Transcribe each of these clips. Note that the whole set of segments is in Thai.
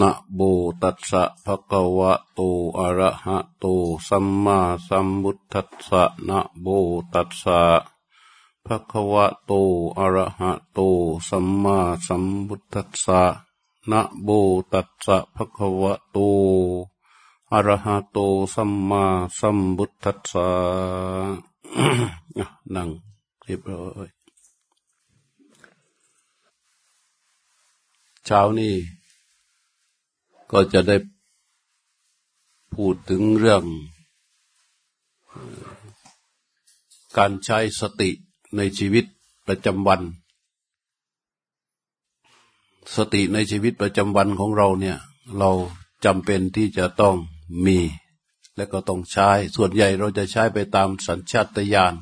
นะโมตัสสะภะคะวะโตอะระหะโตสัมมาสัมพุทธัสสะนะโมตัสสะภะคะวะโตอะระหะโตสัมมาสัมพุทธัสสะนะโมตัสสะภะคะวะโตอะระหะโตสัมมาสัมพุทธัสสะนั่งเรียบร้อยเช้านี้ ก็จะได้พูดถึงเรื่องการใช้สติในชีวิตประจำวัน สติในชีวิตประจำวันของเราเนี่ย เราจำเป็นที่จะต้องมี และก็ต้องใช้ ส่วนใหญ่เราจะใช้ไปตามสัญชาตญาณ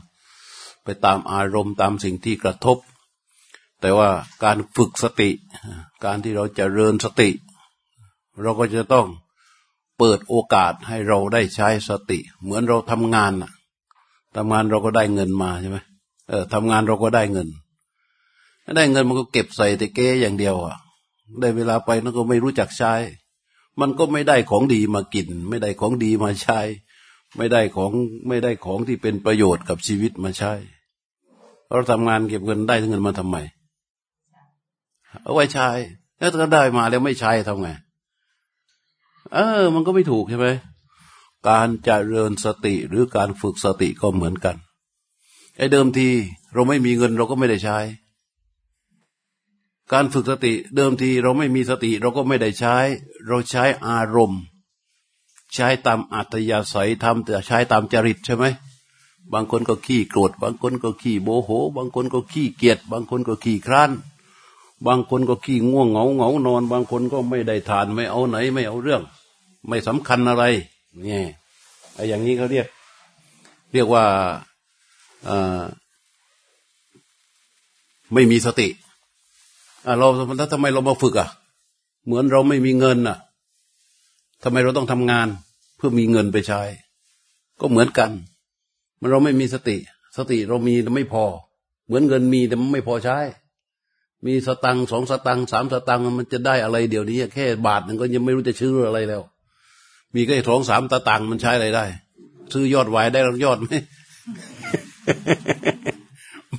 ไปตามอารมณ์ตามสิ่งที่กระทบ แต่ว่าการฝึกสติ การที่เราจะเริญสติ เราก็จะต้องเปิดโอกาสให้เราได้ใช้สติ เหมือนเราทำงานอะทำงานเราก็ได้เงินมาใช่ไหมเออทำงานเราก็ได้เงินได้เงินมันก็เก็บใส่แต่เก้อย่างเดียวอะ ได้เวลาไปนั่นก็ไม่รู้จักใช้ มันก็ไม่ได้ของดีมากิน ไม่ได้ของดีมาใช้ ไม่ได้ของไม่ได้ของที่เป็นประโยชน์กับชีวิตมาใช้เราทำงานเก็บเงินได้เงินมาทำไมเอาไว้ใช้แล้วถ้าได้มาแล้วไม่ใช้ทำไง เออ มันก็ไม่ถูกใช่ไหมการจเจริญสติหรือการฝึกสติก็เหมือนกันไอ้เดิมทีเราไม่มีเงินเราก็ไม่ได้ใช้ การฝึกสติเดิมทีเราไม่มีสติเราก็ไม่ได้ใช้ เราใช้อารมณ์ ใช้ตามอัตยาศัยทำแต่ใช้ตามจริตใช่ไหมบางคนก็ขี้โกรธบางคนก็ขี้โมโห บางคนก็ขี้เกียจบางคนก็ขี้คร้านบางคนก็ขี้ง่วงเหงาเหงานอน บางคนก็ไม่ได้ทานไม่เอาไหนไม่เอาเรื่อง ไม่สำคัญอะไรเนี่ยไอ้อย่างนี้เขาเรียก เรียกว่าไม่มีสติเราแล้วทำไมเรามาฝึกอะ เหมือนเราไม่มีเงินอะทำไมเราต้องทำงาน เพื่อมีเงินไปใช้ ก็เหมือนกันมันเราไม่มีสติ สติเรามีแต่ไม่พอ เหมือนเงินมีแต่มันไม่พอใช้ มีสตังสองสตังสามสตังมันจะได้อะไรเดี๋ยวนี้ แค่บาทหนึ่งก็ยังไม่รู้จะชื่ออะไรแล้ว มีแค่สองสามตาตังมันใช้อะไรได้ ซื้อยอดวายได้ยอดไหม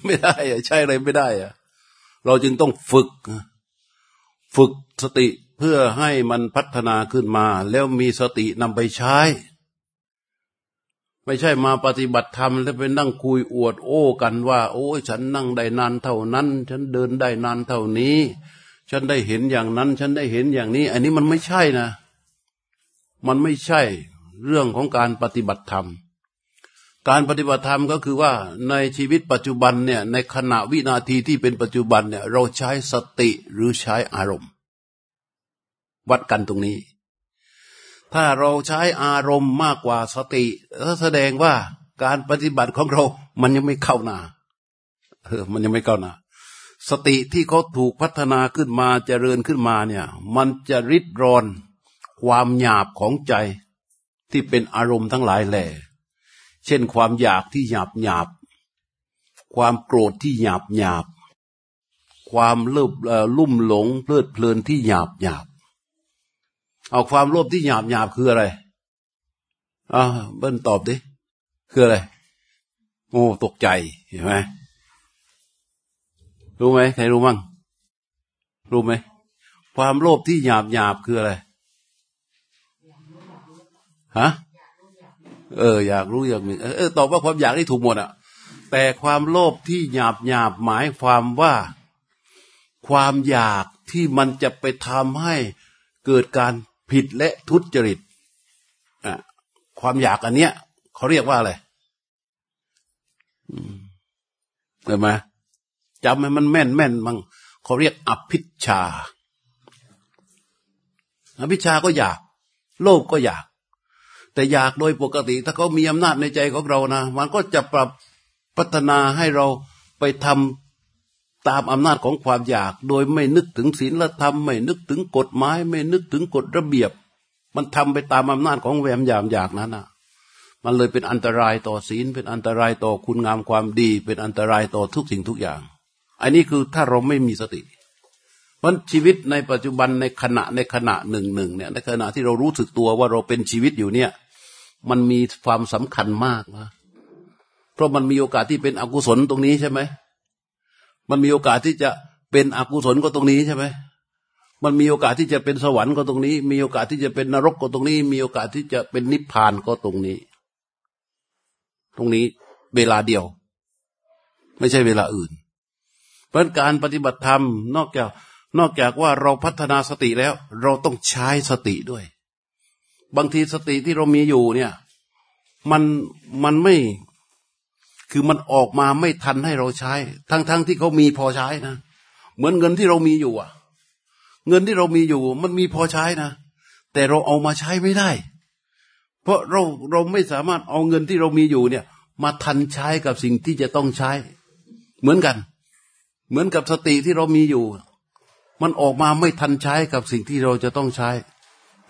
ไม่ได้อะใช่อะไรไม่ได้อะเราจึงต้องฝึก ฝึกสติเพื่อให้มันพัฒนาขึ้นมา แล้วมีสตินำไปใช้ ไม่ใช่มาปฏิบัติธรรมแล้วไปนั่งคุยอวดโอ้กันว่า โอ้ฉันนั่งได้นานเท่านั้น ฉันเดินได้นานเท่านี้ ฉันได้เห็นอย่างนั้น ฉันได้เห็นอย่างนี้ อันนี้มันไม่ใช่นะ มันไม่ใช่เรื่องของการปฏิบัติธรรม การปฏิบัติธรรมก็คือว่าในชีวิตปัจจุบันเนี่ยในขณะวินาทีที่เป็นปัจจุบันเนี่ยเราใช้สติหรือใช้อารมณ์ วัดกันตรงนี้ ถ้าเราใช้อารมณ์มากกว่าสติแสดงว่าการปฏิบัติของเรามันยังไม่เข้าหนาเออมันยังไม่เข้าหนาสติที่เขาถูกพัฒนาขึ้นมาเจริญขึ้นมาเนี่ย มันจะริดรอน ความหยาบของใจที่เป็นอารมณ์ทั้งหลายแหล่ เช่นความอยากที่หยาบหยาบ ความโกรธที่หยาบหยาบ ความเลิบลุ่มหลงเพลิดเพลินที่หยาบหยาบ เอาความโลภที่หยาบหยาบคืออะไรอ่าเบิ้ลตอบดิ คืออะไร โอ้ตกใจเห็นไหมรู้ไหมใครรู้มั่งรู้ไหมความโลภที่หยาบหยาบคืออะไร ฮะเอออยากรู้อยากมีเออตอบว่าความอยากที่ถูกหมดอะแต่ความโลภที่หยาบหยาบหมายความว่า ความอยากที่มันจะไปทำให้เกิดการผิดและทุจริตอะความอยากอันเนี้ยเขาเรียกว่าอะไรเห็นไหมจำให้มันแม่นแม่นมั้งเขาเรียกอภิชาอภิชาก็อยาก โลภก็อยาก แต่อยากโดยปกติ ถ้าเขามีอำนาจในใจของเรานะ มันก็จะปรับพัฒนาให้เราไปทำตามอำนาจของความอยาก โดยไม่นึกถึงศีลธรรมไม่นึกถึงกฎหมาย ไม่นึกถึงกฎระเบียบ มันทำไปตามอำนาจของแวมยามอยากนั้นนะมันเลยเป็นอันตรายต่อศีล เป็นอันตรายต่อคุณงามความดี เป็นอันตรายต่อทุกสิ่งทุกอย่าง อันนี้คือถ้าเราไม่มีสติเพราะชีวิตในปัจจุบันในขณะในขณะหนึ่งหนึ่งเนี่ยในขณะที่เรารู้สึกตัวว่าเราเป็นชีวิตอยู่เนี่ย มันมีความสำคัญมากนะเพราะมันมีโอกาสที่เป็นอกุศลตรงนี้ใช่ไหม มันมีโอกาสที่จะเป็นอกุศลก็ตรงนี้ใช่ไหม มันมีโอกาสที่จะเป็นสวรรค์ก็ตรงนี้ มีโอกาสที่จะเป็นนรกก็ตรงนี้ มีโอกาสที่จะเป็นนิพพานก็ตรงนี้ ตรงนี้เวลาเดียว ไม่ใช่เวลาอื่น เพราะการปฏิบัติธรรมนอกจากนอกจากว่าเราพัฒนาสติแล้ว เราต้องใช้สติด้วย บางทีสติที่เรามีอยู่เนี่ย มันมันไม่คือมันออกมาไม่ทันให้เราใช้ ทั้งๆทที่เขามีพอใช้นะ เหมือนเงินที่เรามีอยู่อะ เงินที่เรามีอยู่ มันมีพอใช้นะ แต่เราเอามาใช้ไม่ได้ เพราะเราเราไม่สามารถเอาเงินที่เรามีอยู่เนี่ย มาทันใช้กับสิ่งที่จะต้องใช้ เหมือนกัน เหมือนกับสติที่เรามีอยู่ มันออกมาไม่ทันใช้กับสิ่งที่เราจะต้องใช้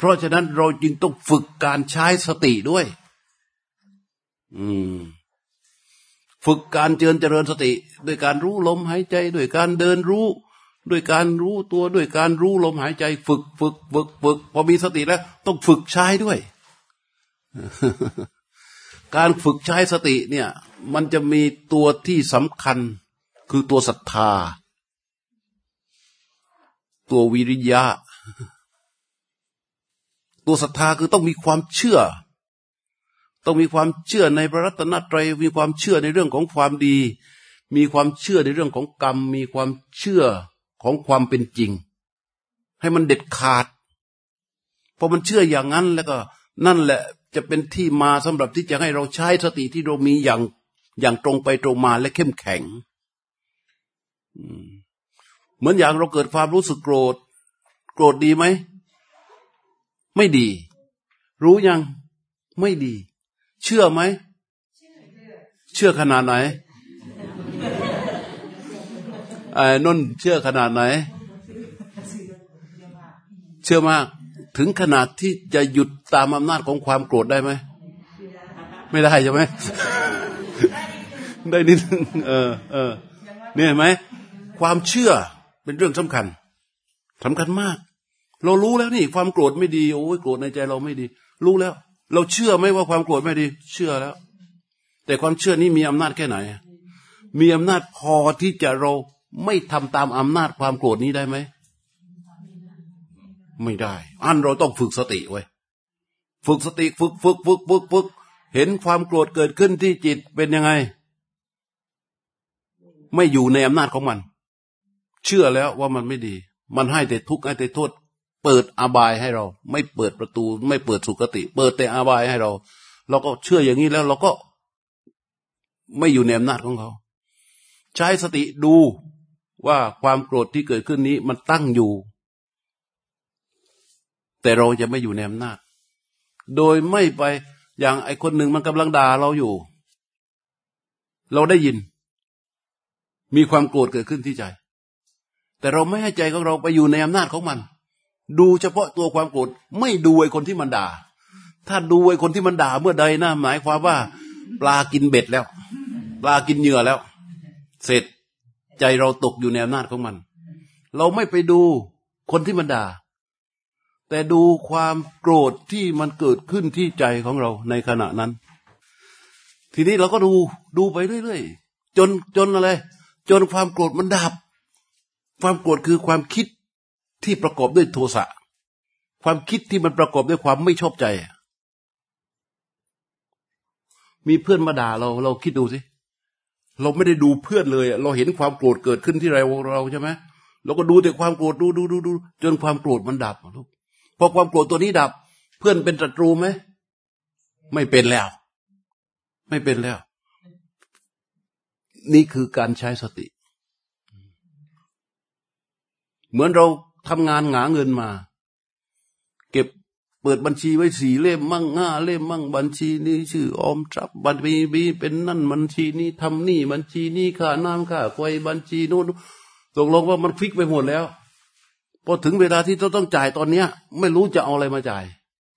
เพราะฉะนั้นเราจึงต้องฝึกการใช้สติด้วย อืม ฝึกการเจริญเจริญสติ ด้วยการรู้ลมหายใจ ด้วยการเดินรู้ ด้วยการรู้ตัวด้วยการรู้ลมหายใจ ฝึกฝึกฝึกฝึกพอมีสติแล้ว ต้องฝึกใช้ด้วย การฝึกใช้สติเนี่ย มันจะมีตัวที่สำคัญคือตัวศรัทธา ตัววิริยะ ตัวศรัทธาคือต้องมีความเชื่อ ต้องมีความเชื่อในพระรัตนตรัยมีความเชื่อในเรื่องของความดี มีความเชื่อในเรื่องของกรรม มีความเชื่อของความเป็นจริง ให้มันเด็ดขาดพอมันเชื่ออย่างนั้นแล้วก็นั่นแหละจะเป็นที่มาสำหรับที่จะให้เราใช้สติที่เรามีอย่างอย่างตรงไปตรงมาและเข้มแข็งเหมือนอย่างเราเกิดความรู้สึกโกรธ โกรธดีไหม ไม่ดี รู้ยัง ไม่ดี เชื่อไหม เชื่อขนาดไหนไอ้นนเชื่อขนาดไหน เชื่อมาก ถึงขนาดที่จะหยุดตามอำนาจของความโกรธได้ไหม ไม่ได้ใช่ไหม ได้นิดเออเออเนี่ยเห็นไหม ความเชื่อเป็นเรื่องสำคัญสำคัญมาก เรารู้แล้วนี่ความโกรธไม่ดีโอ้ยโกรธในใจเราไม่ดี รู้แล้ว เราเชื่อไหมว่าความโกรธไม่ดี เชื่อแล้ว แต่ความเชื่อนี้มีอำนาจแค่ไหน มีอำนาจพอที่จะเราไม่ทำตามอำนาจความโกรธนี้ได้ไหมไม่ได้ อันเราต้องฝึกสติไว้ฝึกสติฝึกฝึกฝึกฝึกฝึกเห็นความโกรธเกิดขึ้นที่จิตเป็นยังไง ไม่อยู่ในอำนาจของมัน เชื่อแล้วว่ามันไม่ดี มันให้แต่ทุกข์ให้แต่โทษ เปิดอบายให้เรา ไม่เปิดประตู ไม่เปิดสุคติ เปิดแต่อบายให้เรา เราก็เชื่ออย่างนี้แล้วเราก็ไม่อยู่ในอำนาจของเขา ใช้สติดูว่าความโกรธที่เกิดขึ้นนี้มันตั้งอยู่ แต่เราจะไม่อยู่ในอำนาจ โดยไม่ไปอย่างไอคนหนึ่งมันกำลังด่าเราอยู่ เราได้ยิน มีความโกรธเกิดขึ้นที่ใจ แต่เราไม่ให้ใจของเราไปอยู่ในอำนาจของมัน ดูเฉพาะตัวความโกรธไม่ดูไอ้คนที่มันด่า ถ้าดูไอ้คนที่มันด่าเมื่อใดนะหมายความว่า ปลากินเบ็ดแล้ว ปลากินเหยื่อแล้ว เสร็จใจเราตกอยู่ในอำนาจของมัน เราไม่ไปดูคนที่มันด่า แต่ดูความโกรธที่มันเกิดขึ้นที่ใจของเราในขณะนั้น ทีนี้เราก็ดูดูไปเรื่อยๆจนจนอะไร จนความโกรธมันดับ ความโกรธคือความคิด ที่ประกอบด้วยโทสะความคิดที่มันประกอบด้วยความไม่ชอบใจ มีเพื่อนมาด่าเรา เราคิดดูสิเราไม่ได้ดูเพื่อนเลย เราเห็นความโกรธเกิดขึ้นที่เราเราใช่ไหมเราก็ดูแต่ความโกรธดูดูดูดูจนความโกรธมันดับลูกพอความโกรธตัวนี้ดับ เพื่อนเป็นศัตรูไหมไม่เป็นแล้ว ไม่เป็นแล้ว นี่คือการใช้สติ เหมือนเรา ทำงานหาเงินมา เก็บเปิดบัญชีไว้สี่เล่มมั่งห้าเล่มมั่งบัญชีนี้ชื่อออมทรัพย์บัญชีนี้เป็นนั่นบัญชีนี้ทำนี่บัญชีนี้ค่าน้ำค่าไฟบัญชีโน้นตกลงว่ามันฟิกไปหมดแล้วพอถึงเวลาที่ต้องจ่ายตอนเนี้ย ไม่รู้จะเอาอะไรมาจ่าย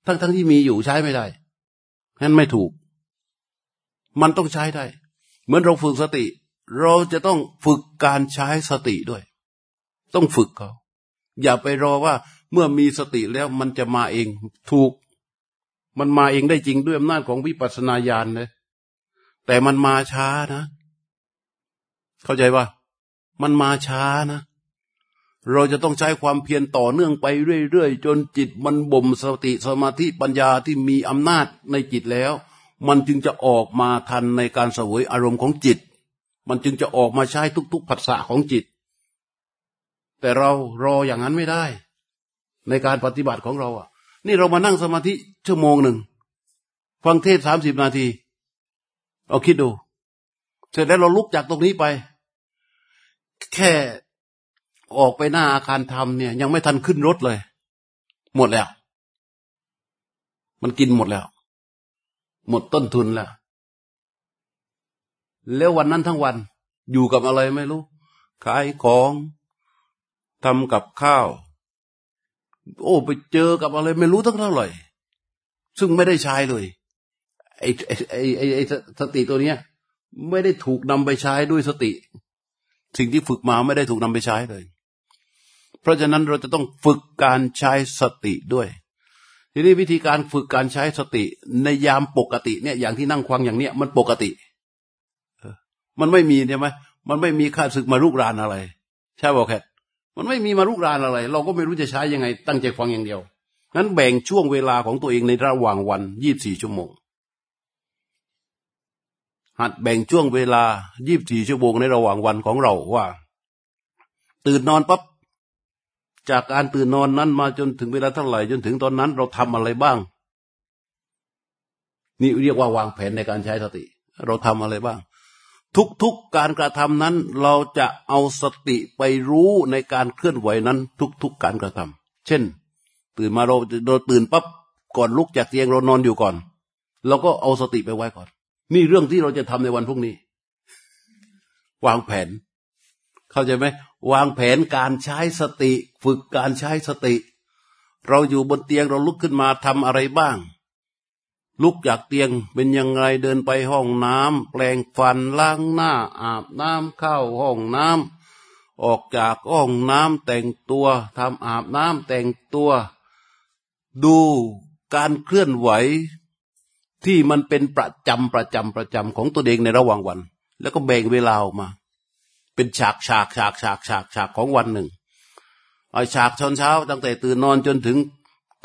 ทั้งทั้งที่มีอยู่ใช้ไม่ได้นั้นไม่ถูก มันต้องใช้ได้ เหมือนเราฝึกสติ เราจะต้องฝึกการใช้สติด้วย ต้องฝึกเขา อย่าไปรอว่าเมื่อมีสติแล้วมันจะมาเองถูก มันมาเองได้จริงด้วยอำนาจของวิปัสสนาญาณเลยแต่มันมาช้านะ เข้าใจว่า มันมาช้านะ เราจะต้องใช้ความเพียรต่อเนื่องไปเรื่อยๆ จนจิตมันบ่มสติสมาธิปัญญาที่มีอำนาจในจิตแล้ว มันจึงจะออกมาทันในการสวยอารมณ์ของจิต มันจึงจะออกมาใช้ทุกๆผัสสะของจิต แต่เรารออย่างนั้นไม่ได้ ในการปฏิบัติของเราอะ นี่เรามานั่งสมาธิชั่วโมงหนึ่งฟังเทศสามสิบนาที เอาคิดดู เสร็จแล้วเราลุกจากตรงนี้ไป แค่ออกไปหน้าอาคารทำเนี่ย ยังไม่ทันขึ้นรถเลย หมดแล้ว มันกินหมดแล้ว หมดต้นทุนแล้ว แล้ววันนั้นทั้งวัน อยู่กับอะไรไม่รู้ ขายของ ทำกับข้าว โอ้ไปเจอกับอะไรไม่รู้ตั้งเท่าไหร่ซึ่งไม่ได้ใช้เลยไอ้ไอ้ไอ้ไอ้สติตัวเนี้ย ไม่ได้ถูกนำไปใช้ด้วยสติ สิ่งที่ฝึกมาไม่ได้ถูกนำไปใช้เลย เพราะฉะนั้นเราจะต้องฝึกการใช้สติด้วยทีนี้วิธีการฝึกการใช้สติในยามปกติเนี่ยอย่างที่นั่งควังอย่างเนี้ยมันปกติมันไม่มีใช่ไหมมันไม่มีค่าศึกมาลุกรานอะไร ใช่บอกแค่ มันไม่มีมาลุกรานอะไร เราก็ไม่รู้จะใช้ยังไง ตั้งใจฟังอย่างเดียวงั้นแบ่งช่วงเวลาของตัวเองในระหว่างวันยี่บสี่ชั่วโมง หัดแบ่งช่วงเวลายี่บสี่ชั่วโมงในระหว่างวันของเราว่า ตื่นนอนปั๊บจากการตื่นนอนนั้นมาจนถึงเวลาเท่าไหร่จนถึงตอนนั้นเราทำอะไรบ้าง นี่เรียกว่าวางแผนในการใช้สติ เราทำอะไรบ้าง ทุกๆกการกระทำนั้น เราจะเอาสติไปรู้ในการเคลื่อนไหวนั้น ทุกๆกการกระทำเช่น ตื่นมาเราเราตื่นปั๊บก่อนลุกจากเตียงเรานอนอยู่ก่อน เราก็เอาสติไปไว้ก่อน นี่เรื่องที่เราจะทำในวันพรุ่งนี้ วางแผน เข้าใจไหมวางแผนการใช้สติ ฝึกการใช้สติ เราอยู่บนเตียงเราลุกขึ้นมาทำอะไรบ้าง ลุกจากเตียงเป็นยังไงเดินไปห้องน้ำแปลงฟันล้างหน้าอาบน้ำเข้าห้องน้ำออกจากห้องน้ำแต่งตัวทำอาบน้ำแต่งตัว ดูการเคลื่อนไหว ที่มันเป็นประจำประจำประจำของตัวเองในระหว่างวัน แล้วก็แบ่งเวลาออกมา เป็นฉากฉากฉากฉากฉากฉากของวันหนึ่งไอฉากชนเช้าตั้งแต่ตื่นนอนจนถึง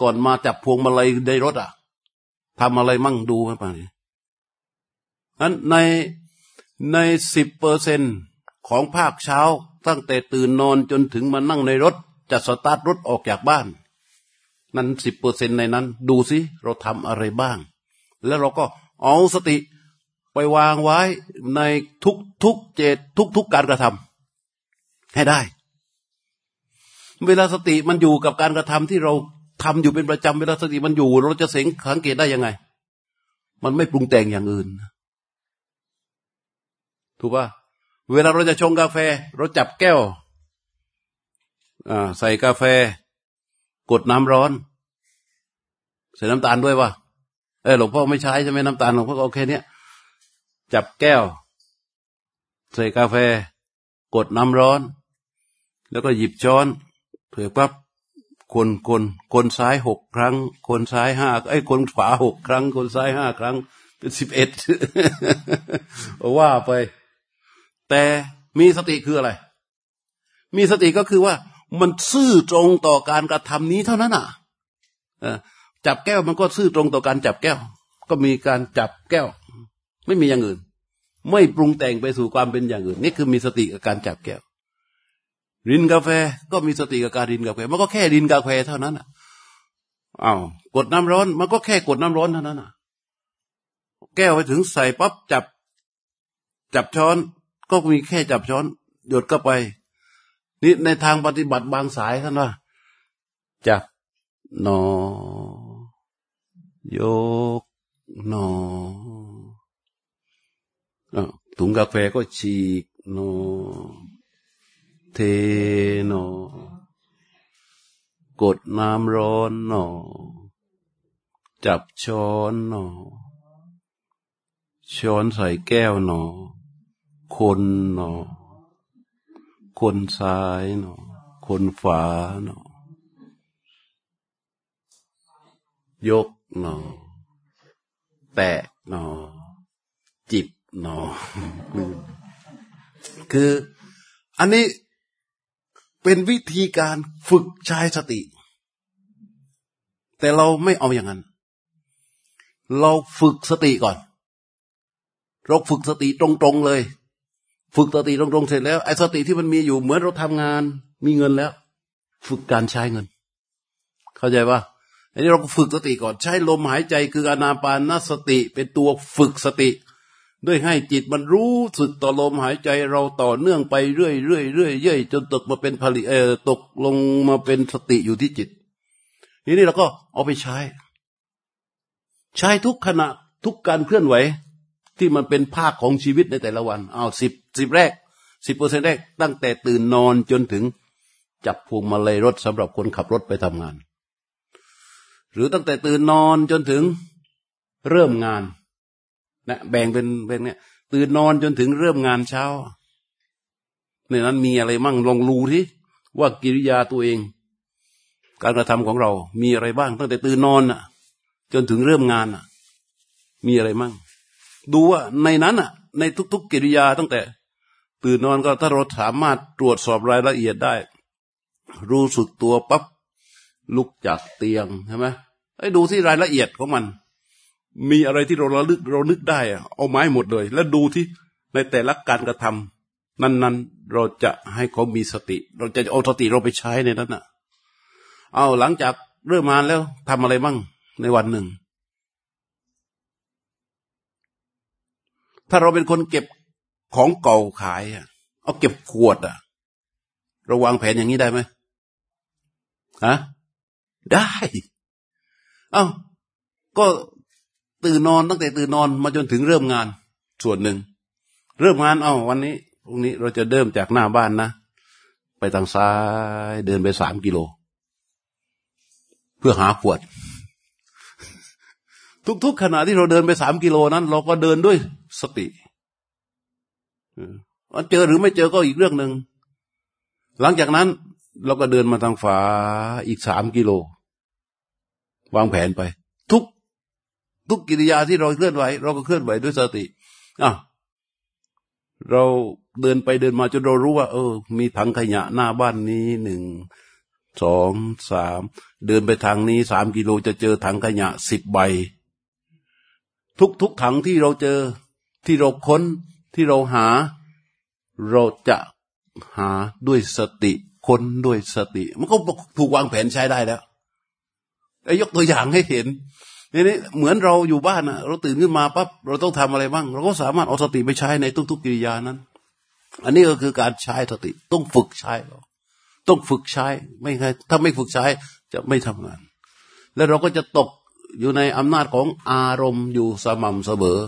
ก่อนมาจับพวงมาลัยในรถอะ ทำอะไรมั่งดูไหมป่ะนี่นั้นในในสิบเปอร์เซนของภาคเช้าตั้งแต่ตื่นนอนจนถึงมานั่งในรถจะสตาร์ทรถออกจากบ้าน นั้นสิบเปอร์เซนในนั้น ดูสิเราทำอะไรบ้าง แล้วเราก็เอาสติไปวางไว้ในทุกทุกเจตทุกทุกการกระทำให้ได้ เวลาสติมันอยู่กับการกระทำที่เรา ทำอยู่เป็นประจำเวลาสติมันอยู่ เราจะเสงสังเกตได้ยังไง มันไม่ปรุงแต่งอย่างอื่น ถูกป่ะเวลาเราจะชงกาแฟ เราจับแก้วใส่กาแฟ กดน้ำร้อน ใส่น้ำตาลด้วยปะเออหลวงพ่อไม่ใช้ใช่ไหมน้ำตาลหลวงพ่อโอเคเนี้ยจับแก้ว ใส่กาแฟ กดน้ำร้อน แล้วก็หยิบช้อนเผื่อปั๊บ คนคนคนซ้ายหกครั้ง คนซ้ายห้าไอ้คนขวาหกครั้ง คนซ้ายห้าครั้ง เป็นสิบเอ็ดว่าไป แต่มีสติคืออะไร มีสติก็คือว่า มันซื่อตรงต่อการกระทำนี้เท่านั้นอะจับแก้วมันก็ซื่อตรงต่อการจับแก้ว ก็มีการจับแก้ว ไม่มีอย่างอื่น ไม่ปรุงแต่งไปสู่ความเป็นอย่างอื่น นี่คือมีสติกับการจับแก้ว รินกาแฟก็มีสติกับการรินกาแฟ มันก็แค่รินกาแฟเท่านั้นอะอ้าวกดน้ำร้อน มันก็แค่กดน้ำร้อนเท่านั้นอะ แก้วไปถึงใส่ปั๊บจับ จับช้อน ก็มีแค่จับช้อน หยดก็ไป นี่ในทางปฏิบัติบางสายท่านว่าจับนอ ยกหนอถุงกาแฟก็ฉีกหนอ เทหนอกดน้ำร้อนหนอ จับช้อนหนอ ช้อนใส่แก้วหนอ คนหนอ คนซ้ายหนอ คนฝาเนาะยกเนาะแตะเนาะจิบเนาะคือ อันนี้ เป็นวิธีการฝึกใช้สติ แต่เราไม่เอาอย่างนั้น เราฝึกสติก่อน เราฝึกสติตรงๆเลย ฝึกสติตรงๆเสร็จแล้วไอ้สติที่มันมีอยู่เหมือนเราทำงาน มีเงินแล้ว ฝึกการใช้เงิน เข้าใจปะอันนี้เราฝึกสติก่อน ใช้ลมหายใจคืออนาปานสติ เป็นตัวฝึกสติ ด้วยให้จิตมันรู้สึกต่อลมหายใจเราต่อเนื่องไปเรื่อยเรื่อยเรื่อยเรื่อยจนตกมาเป็นผลิเออตกลงมาเป็นสติอยู่ที่จิตทีนี้เราก็เอาไปใช้ ใช้ทุกขณะทุกการเคลื่อนไหว ที่มันเป็นภาคของชีวิตในแต่ละวันเอาสิบสิบแรกสิบเปอร์เซ็นแรก ตั้งแต่ตื่นนอนจนถึงจับพวงมาลัยรถสำหรับคนขับรถไปทำงาน หรือตั้งแต่ตื่นนอนจนถึงเริ่มงาน นะแบ่งเป็นเป็นเนี่ยตื่นนอนจนถึงเริ่มงานเช้า ในนั้นมีอะไรมั่งลองรู้ที่ว่ากิริยาตัวเอง การกระทำของเรา มีอะไรบ้าง ตั้งแต่ตื่นนอนอะ จนถึงเริ่มงานอะ มีอะไรมั่ง ดูว่าในนั้นอะ ในทุก ๆ กิริยาตั้งแต่ ตื่นนอนก็ถ้าเราสามารถตรวจสอบรายละเอียดได้ รู้สึกตัวปั๊บลุกจากเตียงใช่ไหมไอ้ดูที่รายละเอียดของมัน มีอะไรที่เราระลึกเรานึกได้ เอาไม้หมดเลย แล้วดูที่ในแต่ละการกระทำนั้น ๆ เราจะให้เขามีสติ เราจะเอาสติเราไปใช้ในนั้นอะ เอาหลังจากเริ่มมาแล้วทำอะไรบ้างในวันหนึ่ง ถ้าเราเป็นคนเก็บของเก่าขายอะเอาเก็บขวดอะเราวางแผนอย่างนี้ได้ไหมฮะได้ เอา้าก็ ตื่นนอนตั้งแต่ตื่นนอนมาจนถึงเริ่มงาน ส่วนหนึ่ง เริ่มงานเอาวันนี้พรุ่งนี้เราจะเริ่มจากหน้าบ้านนะไปทางซ้ายเดินไปสามกิโล เพื่อหาขวด ทุกๆขณะที่เราเดินไปสามกิโลนั้น เราก็เดินด้วยสติเจอหรือไม่เจอก็อีกเรื่องหนึ่งหลังจากนั้นเราก็เดินมาทางฝาอีกสามกิโล วางแผนไป ทุก ทุกกิริยาที่เราเคลื่อนไหว เราก็เคลื่อนไหวด้วยสติอะเราเดินไปเดินมาจนเรารู้ว่า เออ มีถังขยะหน้าบ้านนี้หนึ่งสองสามเดินไปทางนี้สามกิโลจะเจอถังขยะสิบใบ ทุกทุกถังที่เราเจอที่เราค้นที่เราหา เราจะหาด้วยสติค้นด้วยสติ มันก็ถูกวางแผนใช้ได้แล้วไอ้ยกตัวอย่างให้เห็น นี่นี่เหมือนเราอยู่บ้านนะเราตื่นขึ้นมาปั๊บเราต้องทำอะไรบ้าง เราก็สามารถเอาสติไปใช้ในทุกๆกิริยานั้น อันนี้ก็คือการใช้สติต้องฝึกใช้ต้องฝึกใช้ไม่ใช่ถ้าไม่ฝึกใช้จะไม่ทำงาน แล้วเราก็จะตกอยู่ในอำนาจของอารมณ์อยู่สม่ำเสมอ